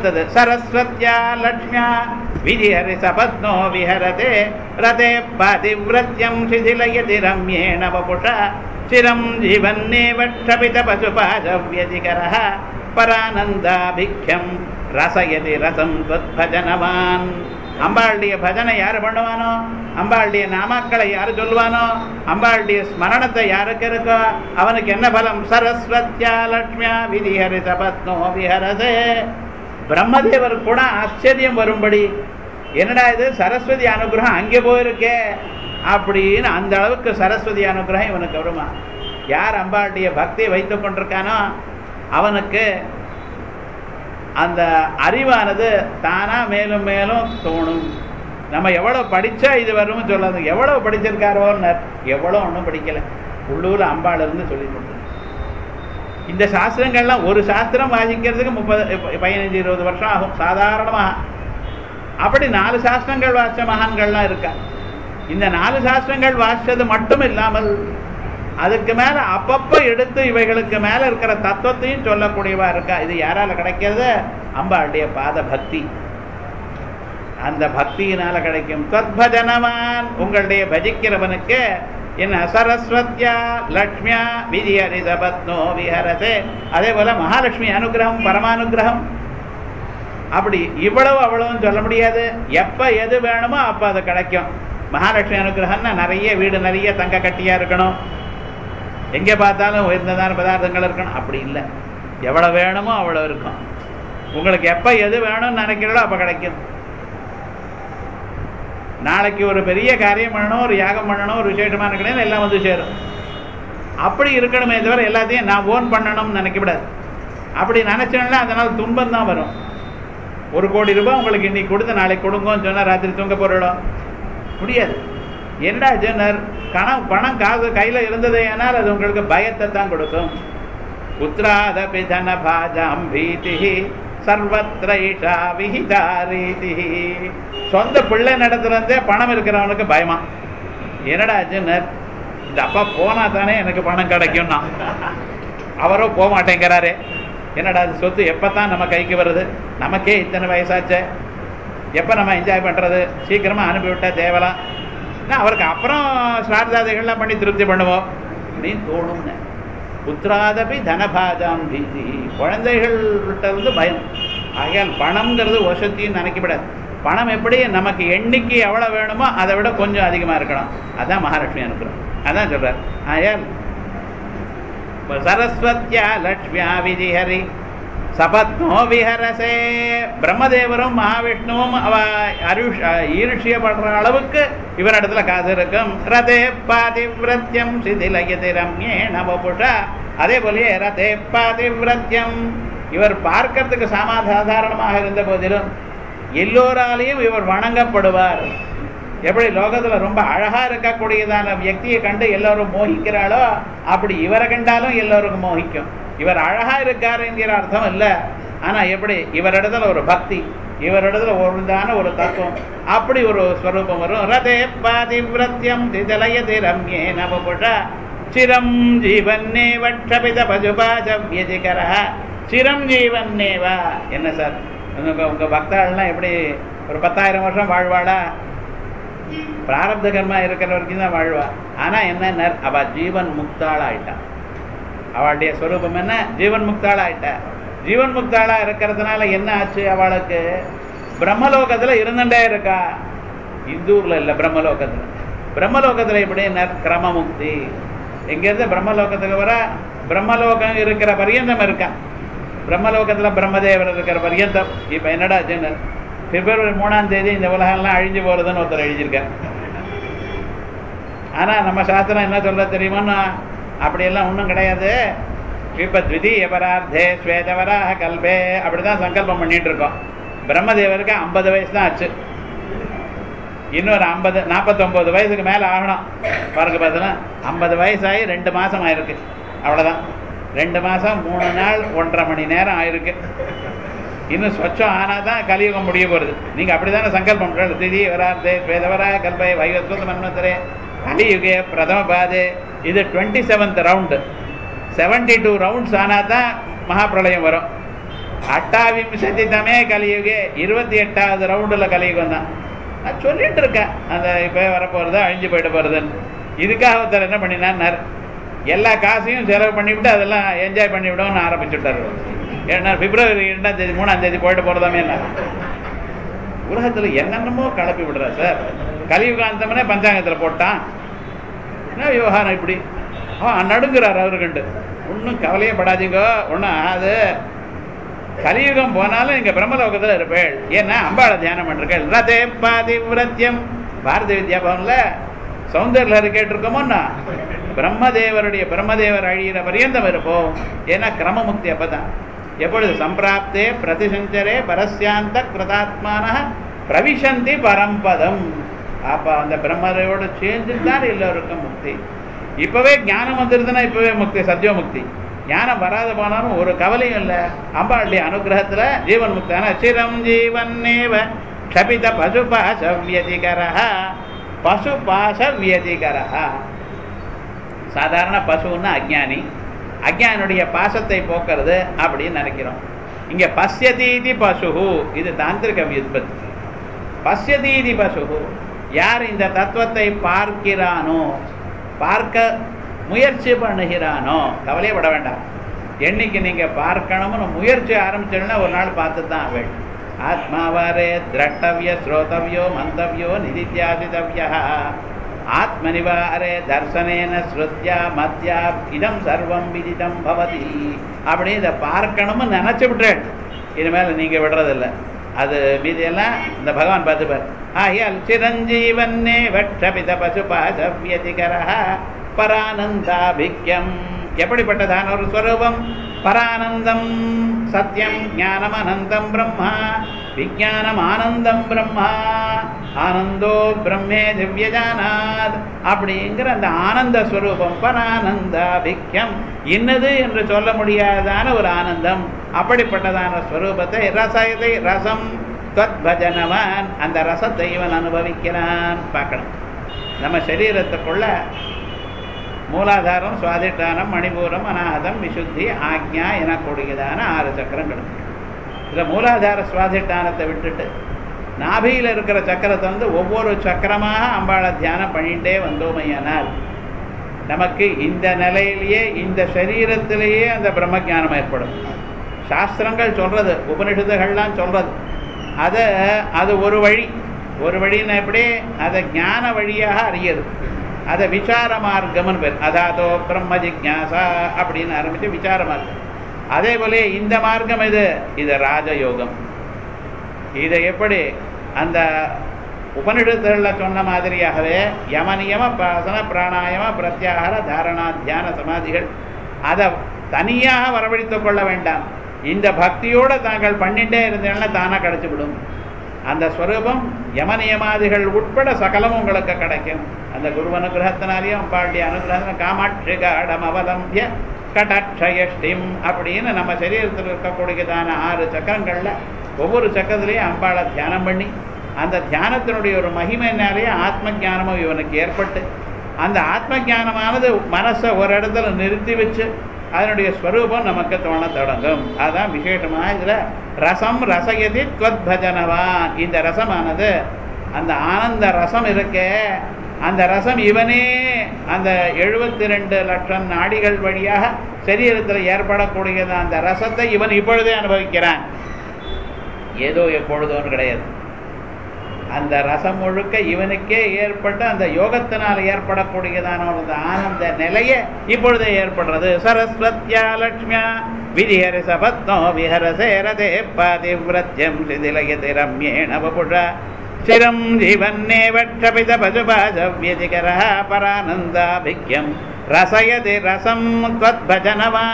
तद् सरस्वत्या लक्ष्म्या विधिहरि सपत्नो विहरते रते पातिव्रत्यं शिथिलयति रम्येण वपुषा चिरं जीवन्नेव क्षपितपशुपाशव्यतिकरः பரானந்தாபிக்யம் ரசயதி ரசம் பஜனவான் அம்பாளுடைய பஜனை யார் பண்ணுவானோ அம்பாளுடைய நாமாக்களை யார் சொல்லுவானோ அம்பாளுடைய ஸ்மரணத்தை யாருக்கு இருக்கோ அவனுக்கு என்ன பலம் சரஸ்வத்யா லக்ஷ்மியா விதிஹரி சபத்னோ விஹரதே பிரம்மதேவர் கூட ஆச்சரியம் வரும்படி. என்னடா இது? சரஸ்வதி அனுகிரகம் அங்கே போயிருக்கே. அப்படின்னு அந்த அளவுக்கு சரஸ்வதி அனுகிரகம் இவனுக்கு வருமா? யார் அம்பாளுடைய பக்தியை வைத்து கொண்டிருக்கானோ அவனுக்கு அந்த அறிவானது தானா மேலும் மேலும் தோணும். நம்ம எவ்வளோ படித்தா இது வரும்னு சொல்லாது எவ்வளோ படிச்சிருக்காரோன்னு எவ்வளோ ஒன்றும் படிக்கலை. உள்ளூர் அம்பாள் இருந்து சொல்லி கொடுத்து இந்த சாஸ்திரங்கள்லாம் ஒரு சாஸ்திரம் வாசிக்கிறதுக்கு முப்பது பதினஞ்சு இருபது வருஷம் ஆகும் சாதாரணமாக அப்படி நாலு சாஸ்திரங்கள் வாசிச்ச மகான்கள்லாம் இருக்கா இந்த நாலு சாஸ்திரங்கள் வாசிச்சது மட்டும் இல்லாமல் அதுக்கு மேல அப்பப்ப எடுத்து இவைகளுக்கு மேல இருக்கிற தத்துவத்தையும் சொல்லக்கூடியவா இருக்கா இது யாரால கிடைக்கிறது அம்பாளுடைய பாத பக்தி அந்த பக்தியினால கிடைக்கும் தத்பஜனவான் உங்களுடைய பஜிக்கிறவனுக்கு என்ன சரஸ்வத்யா லக்ஷ்மியா விதிஹரிதபத்னோ விஹரதே அதே போல மகாலட்சுமி அனுகிரகம் பரமானுகிரகம் அப்படி இவ்வளவு அவ்வளவுன்னு சொல்ல முடியாது எப்ப எது வேணுமோ அப்ப அது கிடைக்கும் மகாலட்சுமி அனுகிரகம்னா நிறைய வீடு நிறைய தங்க கட்டியா இருக்கணும் எங்கே பார்த்தாலும் உயர்ந்ததான பதார்த்தங்கள் இருக்கணும் அப்படி இல்லை எவ்வளோ வேணுமோ அவ்வளோ இருக்கும் உங்களுக்கு எப்போ எது வேணும்னு நினைக்கிறீங்களோ அப்போ கிடைக்கும் நாளைக்கு ஒரு பெரிய காரியம் பண்ணணும் ஒரு யாகம் பண்ணணும் ஒரு விசேஷமாக கிடையாது எல்லாம் வந்து சேரும். அப்படி இருக்கணுமே தவிர எல்லாத்தையும் நான் ஓன் பண்ணணும்னு நினைக்கக்கூடாது. அப்படி நினைச்சோம்னா அதனால் துன்பம் தான் வரும். ஒரு கோடி ரூபாய் உங்களுக்கு இன்னைக்கு கொடுத்து நாளைக்கு கொடுங்கன்னு சொன்னால் ராத்திரி தூங்க போறோம் முடியாது. என்னடா ஜெனர்? கணம் பணம் காசு கையில் இருந்தது ஆனால் அது உங்களுக்கு பயத்தை தான் கொடுக்கும். புத்திராத பிதன பாஜாம் பீதி சர்வத்ரைஷா விஹிதா ரீதி சொந்த பிள்ளை நடத்துறதே பணம் இருக்கிறவனுக்கு பயமா? என்னடா ஜெனர் இந்த அப்பா போனா தானே எனக்கு பணம் கிடைக்கும்னா. அவரோ போக மாட்டேங்கிறாரே. என்னடா அது சொத்து எப்பதான் நம்ம கைக்கு வருது? நமக்கே இத்தனை வயசாச்சே. எப்போ நம்ம என்ஜாய் பண்ணுறது சீக்கிரமாக அனுப்பிவிட்டா தேவலாம். அவருக்கு அப்புறம் ஸ்ரார்த்தாதைகள்லாம் பண்ணி திருப்தி பண்ணுவோம். அப்படின்னு தோணும்னு. புத்திராதபி தனபாதாம் பீதி. குழந்தைகள்கிட்ட இருந்து பயம். ஆகையால் பணம்ங்கிறது வசத்தின்னு நினைக்கப்படாது. பணம் எப்படி நமக்கு எண்ணிக்கை எவ்வளோ வேணுமோ அதை விட கொஞ்சம் அதிகமாக இருக்கணும் அதான் மகாலட்சுமி அனுப்புகிறோம் அதான் சொல்கிறார் ஆயால் சரஸ்வத்யா லட்சுமியா விதிஹரி. சபத்னோ விஹரசே பிரம்மதேவரும் மகாவிஷ்ணுவும் அவ அருஷ் ஈர்ஷியப்படுற அளவுக்கு இவரிடத்துல காசு இருக்கும். ரதே பாதிவிரத்தியம் சிதிலயதி ரம்யே நவபுஷா அதே போலயே ரதே பாதிவிரத்தியம் இவர் பார்க்கறதுக்கு சாமா சாதாரணமாக இருந்த போதிலும் எல்லோராலையும் இவர் வணங்கப்படுவார். எப்படி லோகத்துல ரொம்ப அழகா இருக்கக்கூடியதான வியக்தியை கண்டு எல்லோரும் மோகிக்கிறாளோ அப்படி இவரை கண்டாலும் எல்லோருக்கும் மோகிக்கும். இவர் அழகா இருக்காரு என்கிற அர்த்தம் இல்லை. ஆனா எப்படி? இவரிடத்துல ஒரு பக்தி இவரிடத்துல ஒருதான ஒரு தத்துவம் அப்படி ஒரு ஸ்வரூபம் வரும். ரதே பாதிவிரத்தியம் திதலயதி ரம்யே நவபுஷ. சிரம் ஜீவன்னே க்ஷபித பசுபாஜ சிரம் ஜீவன்னேவா என்ன சார்? உங்க உங்க பக்தாள்லாம் எப்படி ஒரு பத்தாயிரம் வருஷம் வாழ்வாளா? பிராரப்த கர்மா இருக்கிற வரைக்கும் தான் வாழ்வா. ஆனா என்ன அவ ஜீவன் முக்தாள் ஆயிட்டா அவளுடைய ஸ்வரூபம் என்ன? ஜீவன் முக்தாளா ஆயிட்டா ஜீவன் முக்தாளா இருக்கிறதுனால என்ன ஆச்சு அவளுக்கு? பிரம்மலோகத்துல இருந்துட்டே இருக்கா. இந்தூர்ல இல்ல பிரம்மலோகத்துல. பிரம்மலோகத்துல எப்படி? கிரம முக்தி எங்கிருந்து பிரம்மலோகத்துக்கு வர? பிரம்மலோகம் இருக்கிற பரியந்தம் இருக்கா. பிரம்மலோகத்துல பிரம்மதேவர் இருக்கிற பரியந்தம். இப்ப என்னடா ஆச்சுன்னு? பிப்ரவரி மூணாம் தேதி இந்த உலகம்லாம் அழிஞ்சு போறதுன்னு ஒருத்தர் எழுதியிருக்கார். ஆனா நம்ம சாஸ்திரம் என்ன சொல்ற அப்படி அப்படியெல்லாம் ஒன்றும் கிடையாது. இப்ப த்விதீய பரார்த்தே ஸ்வேதவராக கல்பே அப்படிதான் சங்கல்பம் பண்ணிட்டு இருக்கோம் பிரம்மதேவருக்கு ஐம்பது வயசு தான் ஆச்சு. இன்னொரு ஐம்பது நாற்பத்தொம்பது வயசுக்கு மேலே ஆகணும். பாருங்க பார்த்தோன்னா ஐம்பது வயசாகி ரெண்டு மாதம் ஆயிருக்கு. அவ்வளோதான் ரெண்டு மாதம் மூணு நாள் ஒன்றரை மணி நேரம் ஆயிருக்கு. இன்னும் ஸ்வச்சம் ஆனால் தான் கலியுகம் முடிய போகிறது நீங்கள் அப்படி தானே சங்கல்பம் திதி வரார்த்தே ஸ்வேதவரா கல்பை வைவஸ்வத மன்வந்தரே கலியுகே பிரதம பாதே இது twenty seventh round seventy two rounds ஆனால் தான் மகாபிரளயம் வரும். அட்டாவிம்சதிதமே கலியுகே இருபத்தி எட்டாவது ரவுண்டில் கலியுகம் தான் நான் சொல்லிட்டு இருக்கேன் அந்த இப்போ வரப்போகிறது அழிஞ்சு போயிட்டு போகிறதுன்னு இதுக்காக ஒருத்தர் என்ன பண்ணினார் எல்லா காசையும் செலவு பண்ணிவிட்டு அதெல்லாம் என்ஜாய் பண்ணிவிடணும்னு ஆரம்பிச்சுட்டார். ஏன்னா பிப்ரவரி ரெண்டாம் தேதி மூணாம் தேதி போயிட்டு போகிறதாமே என்ன உலகத்துல என்னென்னமோ கலப்பி விடுறா சார். கலியுகாந்தமனே பஞ்சாங்கத்துல போட்டான். என்ன விவகாரம் இப்படி? நடுங்கிறார் அவரு கண்டு ஒன்றும் கவலையே படாதீங்க. ஒன்றும் அது கலியுகம் போனாலும் இங்க பிரம்மலோகத்துல இருப்பேள். ஏன்னா அம்பாளை தியானம் பண்றீர்கள் ரதே பாதிவிரத்தியம் பாரதி வித்யா பவன்ல சௌந்தர்ல கேட்டிருக்கோமோன்னா பிரம்மதேவருடைய பிரம்மதேவர் அழியிற பரியந்தம் இருப்போம். ஏன்னா கிரமமுக்தி அப்பதான். எப்பொழுது சம்பிராப்தே பிரதிசஞ்சரே பரஸ்யாந்த கிருதாத்மான பிரவிசந்தி பரம்பதம். அப்போ அந்த பிரம்மரையோட சேர்ந்து தான் எல்லோருக்கும் முக்தி. இப்போவே ஞானம் வந்துருதுன்னா இப்போவே முக்தி சத்திய ஞானம் வராத போனாலும் ஒரு கவலையும் இல்லை. அம்பாளுடைய அனுகிரகத்தில் ஜீவன் முக்தான சிரம் ஜீவன்னேவ க்ஷபித பசுபாச வியதிகர பசுபாச வியதிகர சாதாரண பசுன்னா அஜானி. அஜ்ஞானுடைய பாசத்தை போக்குறது அப்படின்னு நினைக்கிறோம். இங்க பசியதீதி பசு இது தாந்திரிக வியுற்பத்தி. பசியதீதி பசுகு யார் இந்த தத்துவத்தை பார்க்கிறானோ பார்க்க முயற்சி பண்ணுகிறானோ கவலையப்பட வேண்டாம். என்னைக்கு நீங்க பார்க்கணும்னு முயற்சி ஆரம்பிச்சோன்னா ஒரு நாள் பார்த்து தான் வேண்டும் ஆத்மாவாரே திரட்டவிய ஸ்ரோதவியோ மந்தவியோ நிதித்தியாசிதவியா ஆத்மனிவாரே தர்சனேன ஸ்ருத்யா மத்யா இடம் சர்வம் விதிதம் பவதி. அப்படி இதை பார்க்கணும்னு நினைச்சு விட்டுறேன். இனிமேல் நீங்க விடுறதில்ல. அது மீதியெல்லாம் இந்த பகவான் பார்த்துப்பார். ஆயால் சிரஞ்சீவன்னே வட்சபித பசு பாசவியதிகர பரானந்தாபிக்யம். எப்படிப்பட்டதான ஒரு ஸ்வரூபம்? பரானந்தம் சத்தியம் ஞானம் அனந்தம் பிரம்மா விஜானம் ஆனந்தம் பிரம்மா ஆனந்தோ பிரம்மே திவ்யஜானாத் அப்படிங்கிற அந்த ஆனந்த ஸ்வரூபம் பரானந்தாபிக்யம் இன்னது என்று சொல்ல முடியாதான ஒரு ஆனந்தம். அப்படிப்பட்டதான ஸ்வரூபத்தை ரசயதை ரசம் தத்பஜனவான் அந்த ரசத்தை இவன் அனுபவிக்கிறான். பார்க்கணும். நம்ம சரீரத்துக்குள்ள மூலாதாரம் சுவாதிஷ்டானம் மணிபூரம் அநாதம் விசுத்தி ஆக்ஞா எனக்கூடியதான ஆறு சக்கரங்கள் இதில் மூலாதார சுவாதிஷ்டானத்தை விட்டுட்டு நாபியில் இருக்கிற சக்கரத்தை வந்து ஒவ்வொரு சக்கரமாக அம்பாளை தியானம் பண்ணிகிட்டே வந்தோமையானால் நமக்கு இந்த நிலையிலேயே இந்த சரீரத்திலேயே அந்த பிரம்மஜானம் ஏற்படும். சாஸ்திரங்கள் சொல்கிறது உபனிஷத்துகள்லாம் சொல்கிறது அதை அது ஒரு வழி. ஒரு வழின்னு எப்படி? அதை ஞான வழியாக அறியது அதை விசார மார்க்கம்னு பேர் அதாதோ பிரம்ம ஜிக்யாசா அப்படின்னு ஆரம்பிச்சு விசார மார்க்கம் அதே போல இந்த மார்க்கம் இது. இது ராஜயோகம். இதை எப்படி அந்த உபனிடத்துல சொன்ன மாதிரியாகவே யம நியம பாசன பிராணாயம பிரத்யாகார தாரணா தியான சமாதிகள் அதை தனியாக வரவழைத்துக் கொள்ள வேண்டாம். இந்த பக்தியோட தாங்கள் பண்ணிட்டே இருந்தீங்கன்னா தானா கிடைச்சுவிடும் அந்த ஸ்வரூபம் யமநியமாதிகள் உட்பட சகலம் உங்களுக்கு கிடைக்கும். அந்த குரு அனுகிரகத்தினாலேயும் அம்பாளுடைய அனுகிரகம் காமாட்சி காடம் அவலம்பிய கடட்சயஷ்டிம் அப்படின்னு நம்ம சரீரத்தில் இருக்கக்கூடியதான ஆறு சக்கரங்களில் ஒவ்வொரு சக்கரத்திலையும் அம்பாளை தியானம் பண்ணி அந்த தியானத்தினுடைய ஒரு மகிமையினாலேயே ஆத்ம ஞானமும் இவனுக்கு ஏற்பட்டு அந்த ஆத்ம ஞானமானது மனசை ஒரு இடத்துல நிறுத்தி வச்சு அதனுடைய ஸ்வரூபம் நமக்கு தோண தொடங்கும். அதான் விசேஷமா இதுல ரசம் ரசயதி துவத் பஜனவான் இந்த ரசமானது அந்த ஆனந்த ரசம் இருக்கே அந்த ரசம் இவனே அந்த எழுபத்தி ரெண்டு லட்சம் நாடிகள் வழியாக சரீரத்தில் ஏற்படக்கூடியது அந்த ரசத்தை இவன் இப்பொழுதே அனுபவிக்கிறான். ஏதோ எப்பொழுதோன்னு கிடையாது. அந்த ரசம் முழுக்க இவனுக்கே ஏற்பட்ட அந்த யோகத்தினால் ஏற்படக்கூடியதான ஒரு ஆனந்த நிலையே இப்பொழுது ஏற்படுறது. சரஸ்வத்யா லட்சுமியா விதிஹரி சபத்னோ விஹரசே ரதே பதிவிரத்யம் சிதிலயதி ரம்யேண வபுஷ. சிரம் ஜீவன்னே ஜீவன்னேவற்றபித பசுபாசவ்யதிகரா பரானந்தாபிக்யம். ரசயதி ரசம் துவத்பஜனவா